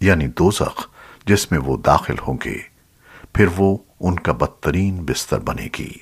یعنی دوزخ جس میں وہ داخل ہوں گے، پھر وہ ان کا بدترین بستر بنے گی۔